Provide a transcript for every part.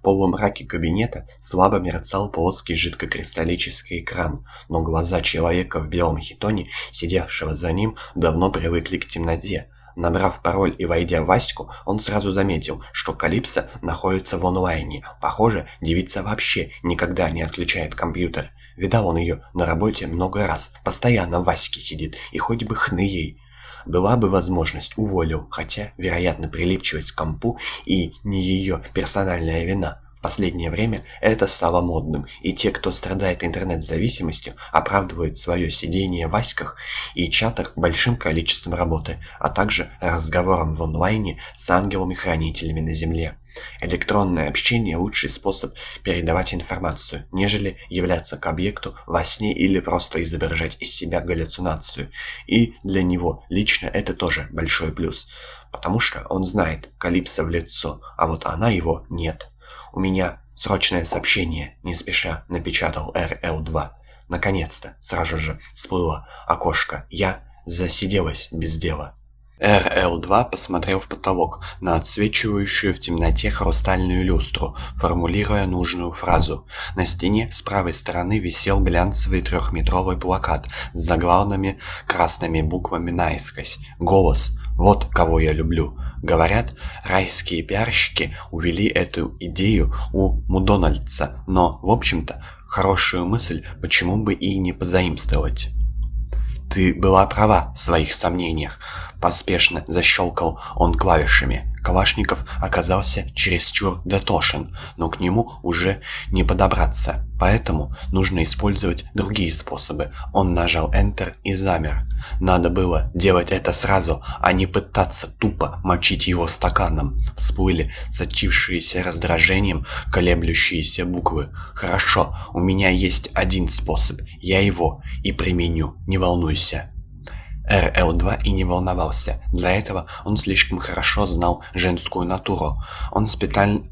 В полумраке кабинета слабо мерцал плоский жидкокристаллический экран, но глаза человека в белом хитоне, сидевшего за ним, давно привыкли к темноте. Набрав пароль и войдя в Ваську, он сразу заметил, что Калипсо находится в онлайне. Похоже, девица вообще никогда не отключает компьютер. Видал он ее на работе много раз, постоянно в Ваське сидит, и хоть бы хны ей. Была бы возможность, уволил, хотя, вероятно, прилипчивость к компу и не ее персональная вина. В последнее время это стало модным, и те, кто страдает интернет-зависимостью, оправдывают свое сидение в аськах и чатах большим количеством работы, а также разговором в онлайне с ангелами-хранителями на Земле. Электронное общение – лучший способ передавать информацию, нежели являться к объекту во сне или просто изображать из себя галлюцинацию. И для него лично это тоже большой плюс, потому что он знает Калипсо в лицо, а вот она его нет. «У меня срочное сообщение», — не спеша напечатал РЛ-2. Наконец-то, сразу же всплыло окошко. Я засиделась без дела. РЛ-2 посмотрел в потолок на отсвечивающую в темноте хрустальную люстру, формулируя нужную фразу. На стене с правой стороны висел глянцевый трехметровый плакат с заглавными красными буквами наискось. Голос «Вот кого я люблю». Говорят, райские пиарщики увели эту идею у Мудональдса, но, в общем-то, хорошую мысль почему бы и не позаимствовать. «Ты была права в своих сомнениях», — поспешно защелкал он клавишами. Калашников оказался чересчур дотошен, но к нему уже не подобраться, поэтому нужно использовать другие способы. Он нажал Enter и замер. Надо было делать это сразу, а не пытаться тупо мочить его стаканом. Всплыли сочившиеся раздражением колеблющиеся буквы. «Хорошо, у меня есть один способ, я его и применю, не волнуйся». РЛ-2 и не волновался. Для этого он слишком хорошо знал женскую натуру. Он специально...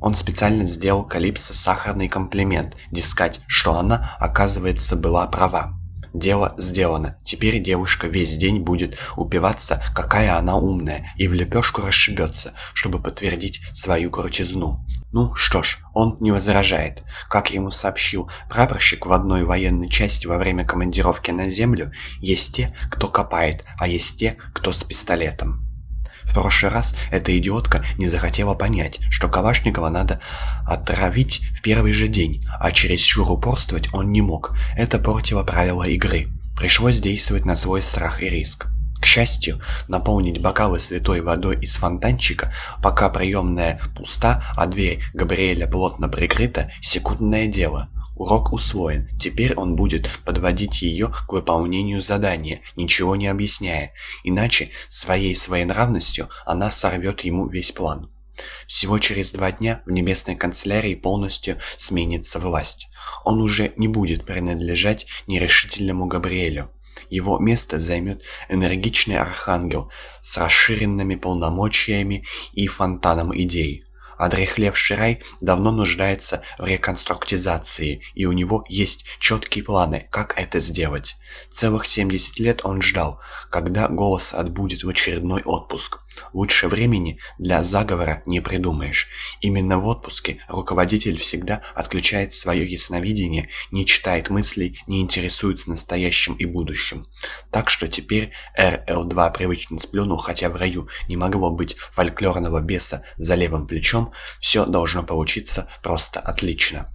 Он специально сделал Калипсо сахарный комплимент, дескать, что она, оказывается, была права. Дело сделано. Теперь девушка весь день будет упиваться, какая она умная, и в лепешку расшибется, чтобы подтвердить свою крутизну. Ну что ж, он не возражает. Как ему сообщил прапорщик в одной военной части во время командировки на землю, есть те, кто копает, а есть те, кто с пистолетом. В прошлый раз эта идиотка не захотела понять, что Калашникова надо отравить в первый же день, а чересчур упорствовать он не мог. Это портило правила игры. Пришлось действовать на свой страх и риск. К счастью, наполнить бокалы святой водой из фонтанчика, пока приемная пуста, а дверь Габриэля плотно прикрыта, секундное дело. Урок усвоен, теперь он будет подводить ее к выполнению задания, ничего не объясняя, иначе своей своенравностью она сорвет ему весь план. Всего через два дня в небесной канцелярии полностью сменится власть. Он уже не будет принадлежать нерешительному Габриэлю. Его место займет энергичный архангел с расширенными полномочиями и фонтаном идей. Одрехлевший рай давно нуждается в реконструктизации, и у него есть четкие планы, как это сделать. Целых 70 лет он ждал, когда голос отбудет в очередной отпуск. Лучше времени для заговора не придумаешь. Именно в отпуске руководитель всегда отключает свое ясновидение, не читает мыслей, не интересуется настоящим и будущим. Так что теперь РЛ-2 привычно сплюнул, хотя в раю не могло быть фольклорного беса за левым плечом, все должно получиться просто отлично.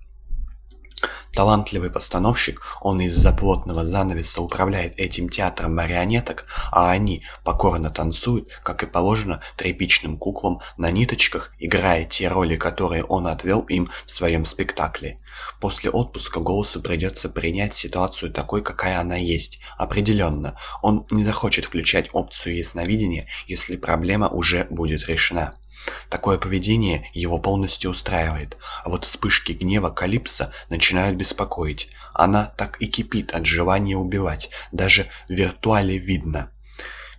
Талантливый постановщик, он из-за плотного занавеса управляет этим театром марионеток, а они покорно танцуют, как и положено, тряпичным куклам на ниточках, играя те роли, которые он отвел им в своем спектакле. После отпуска голосу придется принять ситуацию такой, какая она есть. Определенно, он не захочет включать опцию ясновидения, если проблема уже будет решена. Такое поведение его полностью устраивает, а вот вспышки гнева Калипсо начинают беспокоить. Она так и кипит от желания убивать, даже в виртуале видно.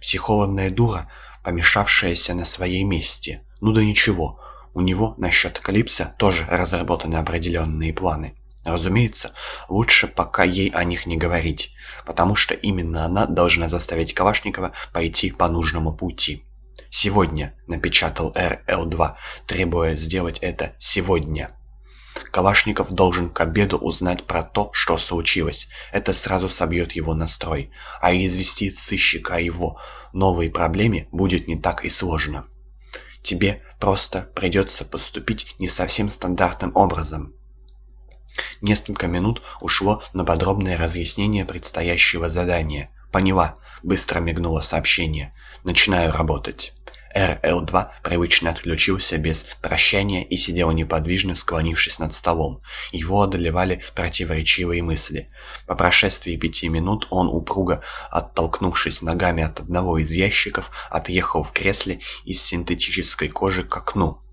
Психованная дура, помешавшаяся на своей месте. Ну да ничего, у него насчет Калипсо тоже разработаны определенные планы. Разумеется, лучше пока ей о них не говорить, потому что именно она должна заставить Калашникова пойти по нужному пути. «Сегодня», — напечатал РЛ-2, требуя сделать это сегодня. Калашников должен к обеду узнать про то, что случилось. Это сразу собьет его настрой. А известить сыщика о его новой проблеме будет не так и сложно. Тебе просто придется поступить не совсем стандартным образом. Несколько минут ушло на подробное разъяснение предстоящего задания. «Поняла», — быстро мигнуло сообщение. «Начинаю работать». РЛ-2 привычно отключился без прощания и сидел неподвижно, склонившись над столом. Его одолевали противоречивые мысли. По прошествии пяти минут он, упруго оттолкнувшись ногами от одного из ящиков, отъехал в кресле из синтетической кожи к окну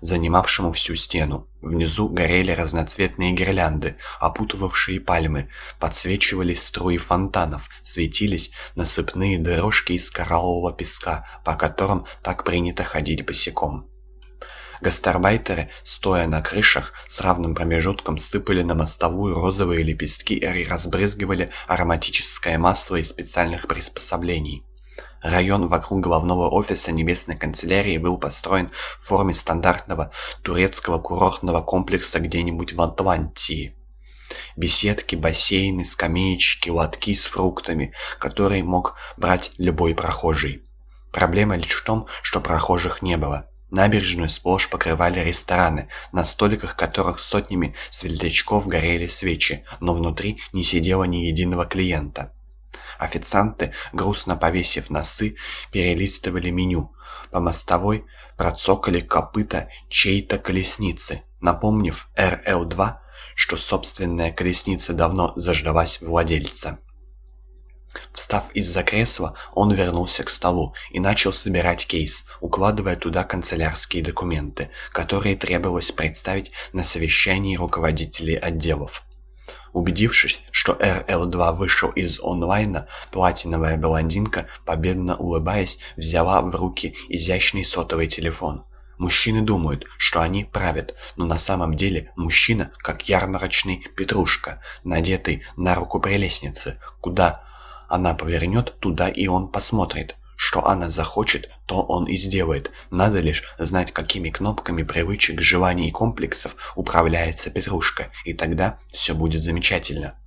занимавшему всю стену. Внизу горели разноцветные гирлянды, опутывавшие пальмы, подсвечивались струи фонтанов, светились насыпные дорожки из кораллового песка, по которым так принято ходить босиком. Гастарбайтеры, стоя на крышах, с равным промежутком сыпали на мостовую розовые лепестки и разбрызгивали ароматическое масло из специальных приспособлений. Район вокруг главного офиса Небесной канцелярии был построен в форме стандартного турецкого курортного комплекса где-нибудь в Атлантии. Беседки, бассейны, скамеечки, лотки с фруктами, которые мог брать любой прохожий. Проблема лишь в том, что прохожих не было. Набережную сплошь покрывали рестораны, на столиках которых сотнями светлячков горели свечи, но внутри не сидело ни единого клиента. Официанты, грустно повесив носы, перелистывали меню. По мостовой процокали копыта чьей-то колесницы, напомнив РЛ-2, что собственная колесница давно заждалась владельца. Встав из-за кресла, он вернулся к столу и начал собирать кейс, укладывая туда канцелярские документы, которые требовалось представить на совещании руководителей отделов. Убедившись, что РЛ-2 вышел из онлайна, платиновая блондинка, победно улыбаясь, взяла в руки изящный сотовый телефон. Мужчины думают, что они правят, но на самом деле мужчина, как ярмарочный петрушка, надетый на руку прелестницы. Куда она повернет, туда и он посмотрит. Что она захочет, то он и сделает. Надо лишь знать, какими кнопками привычек, желаний и комплексов управляется Петрушка, и тогда все будет замечательно.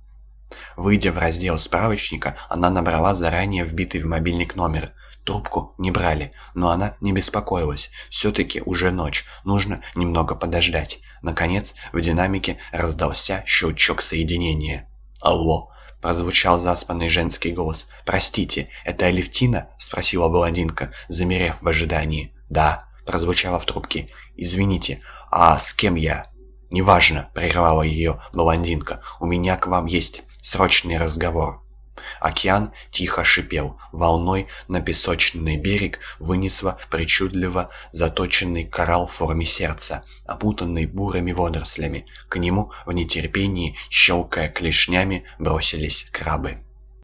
Выйдя в раздел справочника, она набрала заранее вбитый в мобильник номер. Трубку не брали, но она не беспокоилась. Все-таки уже ночь, нужно немного подождать. Наконец, в динамике раздался щелчок соединения. «Алло!» прозвучал заспанный женский голос. «Простите, это Алевтина?» — спросила блондинка, замерев в ожидании. «Да», — прозвучало в трубке. «Извините, а с кем я?» «Неважно», — прервала ее блондинка. «У меня к вам есть срочный разговор». Океан тихо шипел. Волной на песочный берег вынесло причудливо заточенный коралл в форме сердца, опутанный бурыми водорослями. К нему в нетерпении, щелкая клешнями, бросились крабы.